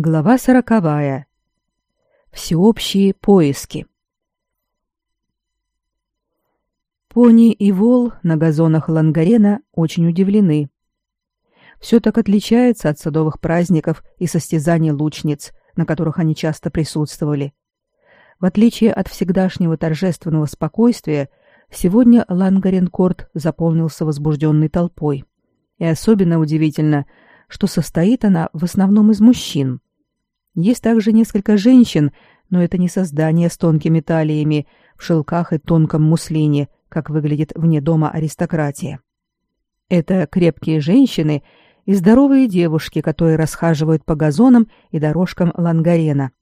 Глава сороковая. Всеобщие поиски. Пони и вол на газонах Лангарена очень удивлены. Все так отличается от садовых праздников и состязаний лучниц, на которых они часто присутствовали. В отличие от всегдашнего торжественного спокойствия, сегодня Лангаренкорт заполнился возбужденной толпой. И особенно удивительно – что состоит она в основном из мужчин. Есть также несколько женщин, но это не создание с тонкими талиями, в шелках и тонком муслине, как выглядит вне дома аристократия. Это крепкие женщины и здоровые девушки, которые расхаживают по газонам и дорожкам Лангарена,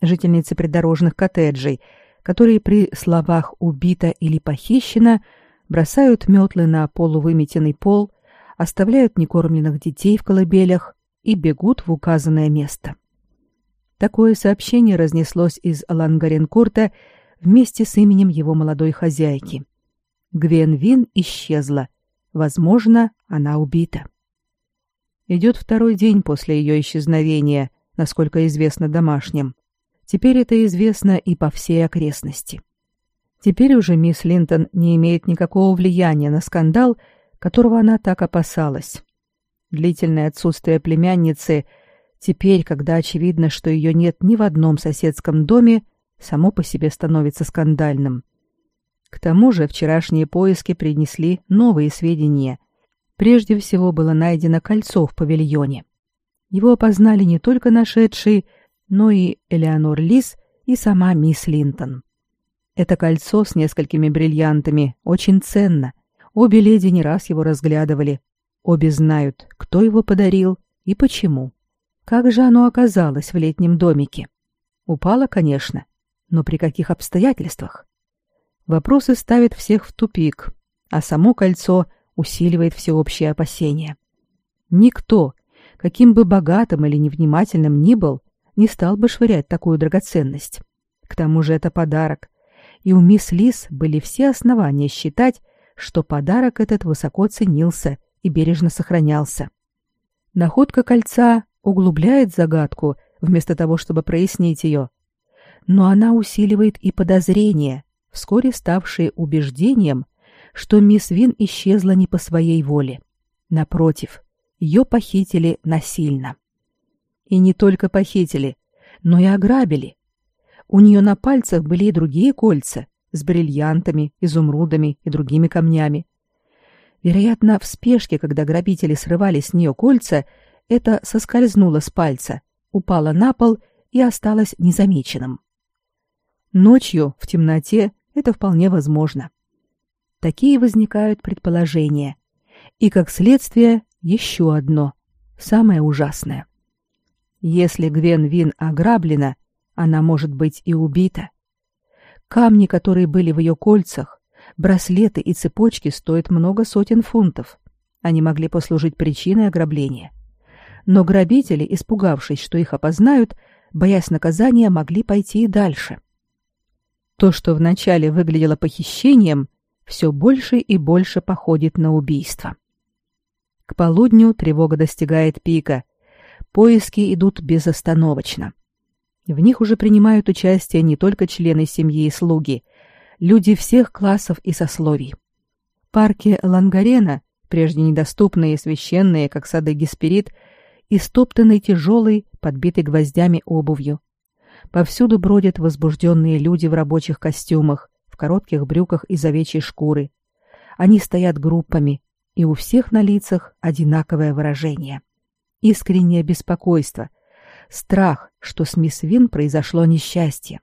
жительницы придорожных коттеджей, которые при словах «убито» или «похищено» бросают метлы на полувыметенный пол оставляют некормленных детей в колыбелях и бегут в указанное место. Такое сообщение разнеслось из Лангаренкурта вместе с именем его молодой хозяйки. Гвен Вин исчезла. Возможно, она убита. Идет второй день после ее исчезновения, насколько известно домашним. Теперь это известно и по всей окрестности. Теперь уже мисс Линтон не имеет никакого влияния на скандал, которого она так опасалась. Длительное отсутствие племянницы, теперь, когда очевидно, что ее нет ни в одном соседском доме, само по себе становится скандальным. К тому же вчерашние поиски принесли новые сведения. Прежде всего было найдено кольцо в павильоне. Его опознали не только нашедшие, но и Элеонор Лис и сама мисс Линтон. Это кольцо с несколькими бриллиантами очень ценно — Обе леди не раз его разглядывали. Обе знают, кто его подарил и почему. Как же оно оказалось в летнем домике? Упало, конечно, но при каких обстоятельствах? Вопросы ставят всех в тупик, а само кольцо усиливает всеобщее опасение. Никто, каким бы богатым или невнимательным ни был, не стал бы швырять такую драгоценность. К тому же это подарок, и у мисс Лис были все основания считать, что подарок этот высоко ценился и бережно сохранялся. Находка кольца углубляет загадку, вместо того, чтобы прояснить ее. Но она усиливает и подозрения, вскоре ставшие убеждением, что мисс Вин исчезла не по своей воле. Напротив, ее похитили насильно. И не только похитили, но и ограбили. У нее на пальцах были и другие кольца, с бриллиантами, изумрудами и другими камнями. Вероятно, в спешке, когда грабители срывали с нее кольца, это соскользнуло с пальца, упало на пол и осталось незамеченным. Ночью, в темноте, это вполне возможно. Такие возникают предположения. И, как следствие, еще одно, самое ужасное. Если Гвен Вин ограблена, она может быть и убита. Камни, которые были в ее кольцах, браслеты и цепочки стоят много сотен фунтов. Они могли послужить причиной ограбления. Но грабители, испугавшись, что их опознают, боясь наказания, могли пойти и дальше. То, что вначале выглядело похищением, все больше и больше походит на убийство. К полудню тревога достигает пика. Поиски идут безостановочно. В них уже принимают участие не только члены семьи и слуги, люди всех классов и сословий. Парки Лангарена, прежде недоступные и священные, как сады Гесперид, истоптаны тяжелой, подбитой гвоздями обувью. Повсюду бродят возбужденные люди в рабочих костюмах, в коротких брюках из овечьей шкуры. Они стоят группами, и у всех на лицах одинаковое выражение. Искреннее беспокойство, страх, что с мисс Вин произошло несчастье.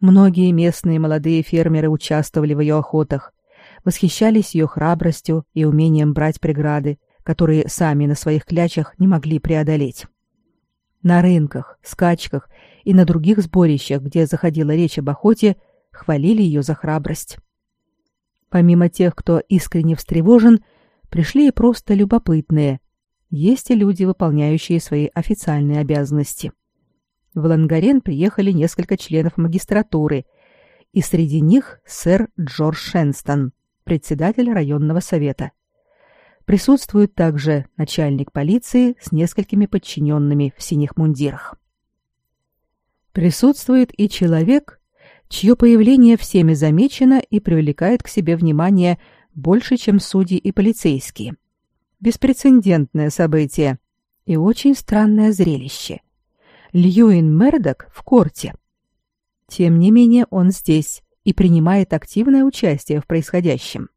Многие местные молодые фермеры участвовали в ее охотах, восхищались ее храбростью и умением брать преграды, которые сами на своих клячах не могли преодолеть. На рынках, скачках и на других сборищах, где заходила речь об охоте, хвалили ее за храбрость. Помимо тех, кто искренне встревожен, пришли и просто любопытные, есть и люди, выполняющие свои официальные обязанности. В Лангарен приехали несколько членов магистратуры, и среди них сэр Джордж Шенстон, председатель районного совета. Присутствует также начальник полиции с несколькими подчиненными в синих мундирах. Присутствует и человек, чье появление всеми замечено и привлекает к себе внимание больше, чем судьи и полицейские. Беспрецедентное событие и очень странное зрелище. Льюин Мердок в корте. Тем не менее он здесь и принимает активное участие в происходящем.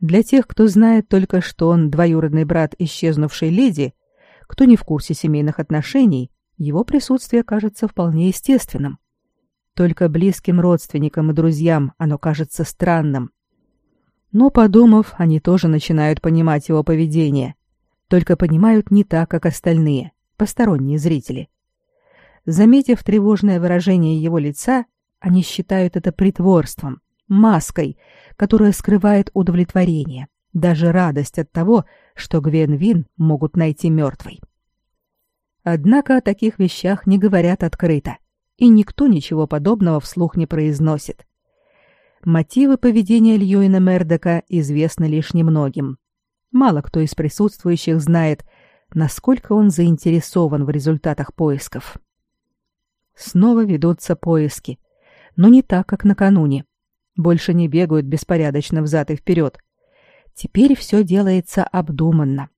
Для тех, кто знает только, что он двоюродный брат исчезнувшей леди, кто не в курсе семейных отношений, его присутствие кажется вполне естественным. Только близким родственникам и друзьям оно кажется странным. Но, подумав, они тоже начинают понимать его поведение. Только понимают не так, как остальные, посторонние зрители. Заметив тревожное выражение его лица, они считают это притворством, маской, которая скрывает удовлетворение, даже радость от того, что Гвен Вин могут найти мертвой. Однако о таких вещах не говорят открыто, и никто ничего подобного вслух не произносит. Мотивы поведения Льюина Мердока известны лишь немногим. Мало кто из присутствующих знает, насколько он заинтересован в результатах поисков. Снова ведутся поиски, но не так, как накануне. Больше не бегают беспорядочно взад и вперед. Теперь все делается обдуманно.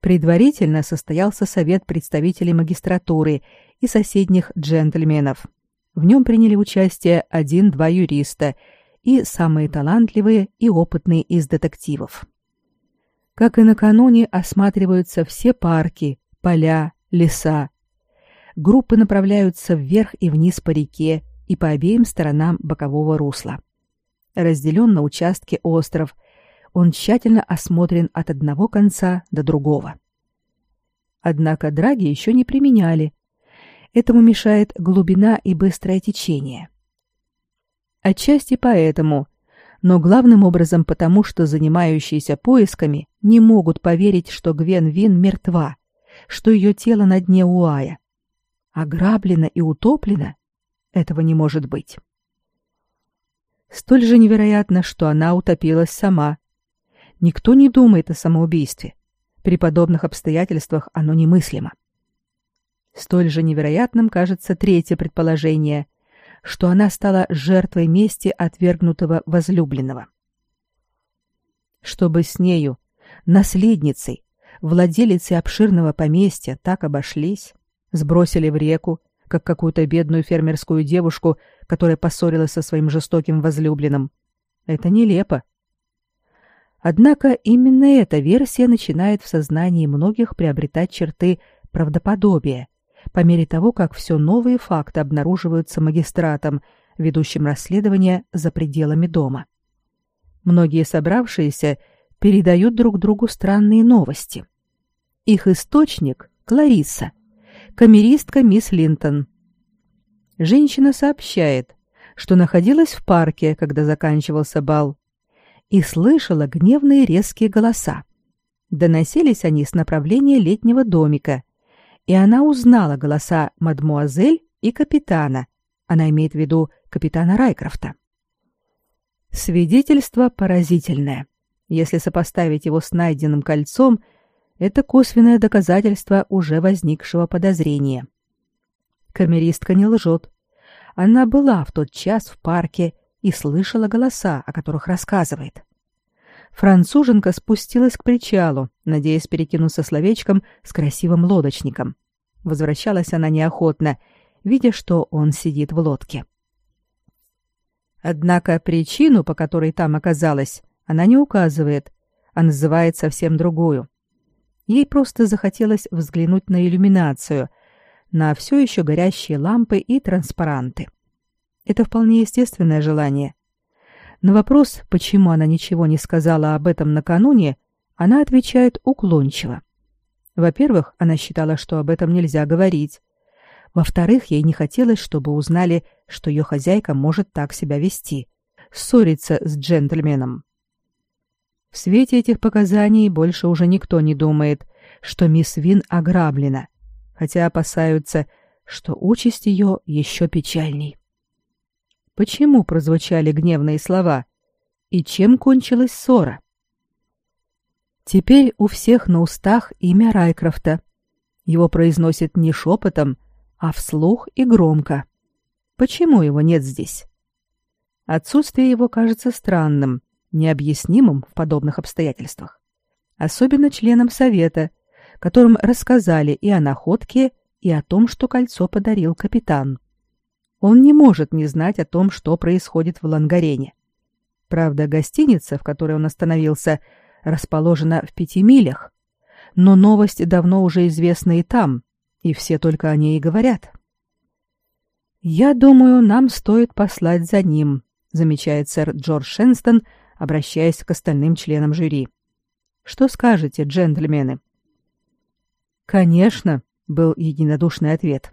Предварительно состоялся совет представителей магистратуры и соседних джентльменов. В нем приняли участие один-два юриста и самые талантливые и опытные из детективов. Как и накануне, осматриваются все парки, поля, леса. Группы направляются вверх и вниз по реке, и по обеим сторонам бокового русла. Разделен на участки остров, он тщательно осмотрен от одного конца до другого. Однако драги еще не применяли. Этому мешает глубина и быстрое течение. Отчасти поэтому, но главным образом потому, что занимающиеся поисками не могут поверить, что Гвен Вин мертва, что ее тело на дне Уая. Ограблено и утоплено этого не может быть. Столь же невероятно, что она утопилась сама. Никто не думает о самоубийстве. При подобных обстоятельствах оно немыслимо. Столь же невероятным кажется третье предположение, что она стала жертвой мести отвергнутого возлюбленного. Чтобы с нею, наследницей, владелицей обширного поместья так обошлись, сбросили в реку, как какую-то бедную фермерскую девушку, которая поссорилась со своим жестоким возлюбленным. Это нелепо. Однако именно эта версия начинает в сознании многих приобретать черты правдоподобия по мере того, как все новые факты обнаруживаются магистратом, ведущим расследование за пределами дома. Многие собравшиеся передают друг другу странные новости. Их источник — Клариса — камеристка мисс Линтон. Женщина сообщает, что находилась в парке, когда заканчивался бал, и слышала гневные резкие голоса. Доносились они с направления летнего домика, и она узнала голоса мадмуазель и капитана. Она имеет в виду капитана Райкрофта. Свидетельство поразительное. Если сопоставить его с найденным кольцом – это косвенное доказательство уже возникшего подозрения. Камеристка не лжет. Она была в тот час в парке и слышала голоса, о которых рассказывает. Француженка спустилась к причалу, надеясь перекинуться словечком с красивым лодочником. Возвращалась она неохотно, видя, что он сидит в лодке. Однако причину, по которой там оказалась, она не указывает, а называет совсем другую. Ей просто захотелось взглянуть на иллюминацию, на все еще горящие лампы и транспаранты. Это вполне естественное желание. На вопрос, почему она ничего не сказала об этом накануне, она отвечает уклончиво. Во-первых, она считала, что об этом нельзя говорить. Во-вторых, ей не хотелось, чтобы узнали, что ее хозяйка может так себя вести, ссориться с джентльменом. В свете этих показаний больше уже никто не думает, что мисс Вин ограблена, хотя опасаются, что участь ее еще печальней. Почему прозвучали гневные слова? И чем кончилась ссора? Теперь у всех на устах имя Райкрофта. Его произносят не шепотом, а вслух и громко. Почему его нет здесь? Отсутствие его кажется странным, необъяснимым в подобных обстоятельствах. Особенно членам совета, которым рассказали и о находке, и о том, что кольцо подарил капитан. Он не может не знать о том, что происходит в Лангарене. Правда, гостиница, в которой он остановился, расположена в пяти милях, но новость давно уже известна и там, и все только о ней и говорят. «Я думаю, нам стоит послать за ним», замечает сэр Джордж Шенстон, обращаясь к остальным членам жюри. «Что скажете, джентльмены?» «Конечно», — был единодушный ответ.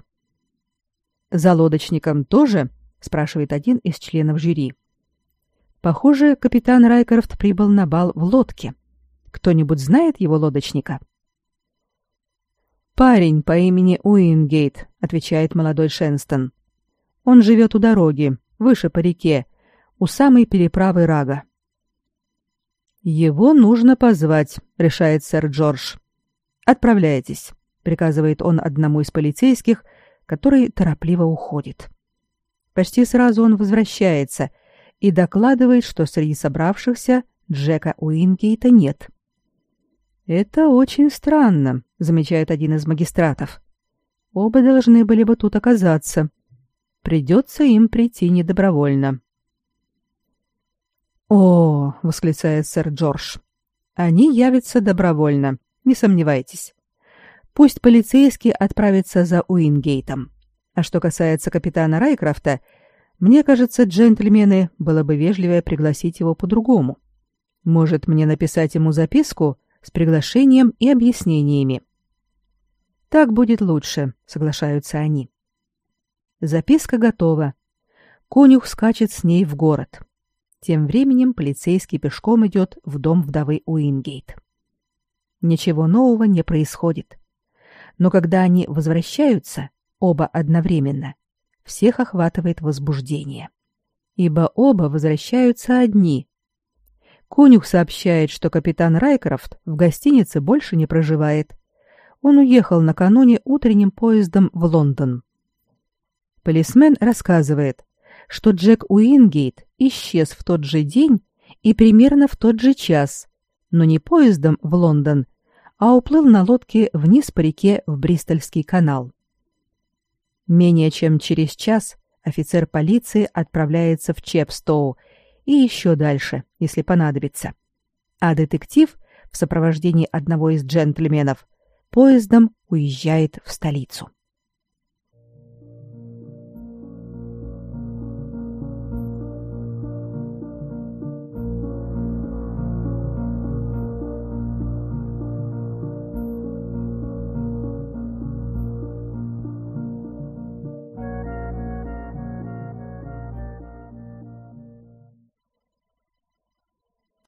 «За лодочником тоже?» — спрашивает один из членов жюри. Похоже, капитан Райкрофт прибыл на бал в лодке. Кто-нибудь знает его лодочника? Парень по имени Уингейт, отвечает молодой Шенстон. Он живет у дороги, выше по реке, у самой переправы Рага. Его нужно позвать, решает сэр Джордж. Отправляйтесь, приказывает он одному из полицейских, который торопливо уходит. Почти сразу он возвращается — и докладывает, что среди собравшихся Джека Уингейта нет. «Это очень странно», — замечает один из магистратов. «Оба должны были бы тут оказаться. Придется им прийти недобровольно». «О!» — восклицает сэр Джордж. «Они явятся добровольно, не сомневайтесь. Пусть полицейский отправится за Уингейтом. А что касается капитана Райкрафта — мне кажется, джентльмены, было бы вежливее пригласить его по-другому. Может, мне написать ему записку с приглашением и объяснениями. Так будет лучше, соглашаются они. Записка готова. Конюх скачет с ней в город. Тем временем полицейский пешком идет в дом вдовы Уингейт. Ничего нового не происходит. Но когда они возвращаются, оба одновременно, всех охватывает возбуждение. Ибо оба возвращаются одни. Конюх сообщает, что капитан Райкрофт в гостинице больше не проживает. Он уехал накануне утренним поездом в Лондон. Полисмен рассказывает, что Джек Уингейт исчез в тот же день и примерно в тот же час, но не поездом в Лондон, а уплыл на лодке вниз по реке в Бристольский канал. Менее чем через час офицер полиции отправляется в Чепстоу и еще дальше, если понадобится. А детектив в сопровождении одного из джентльменов поездом уезжает в столицу.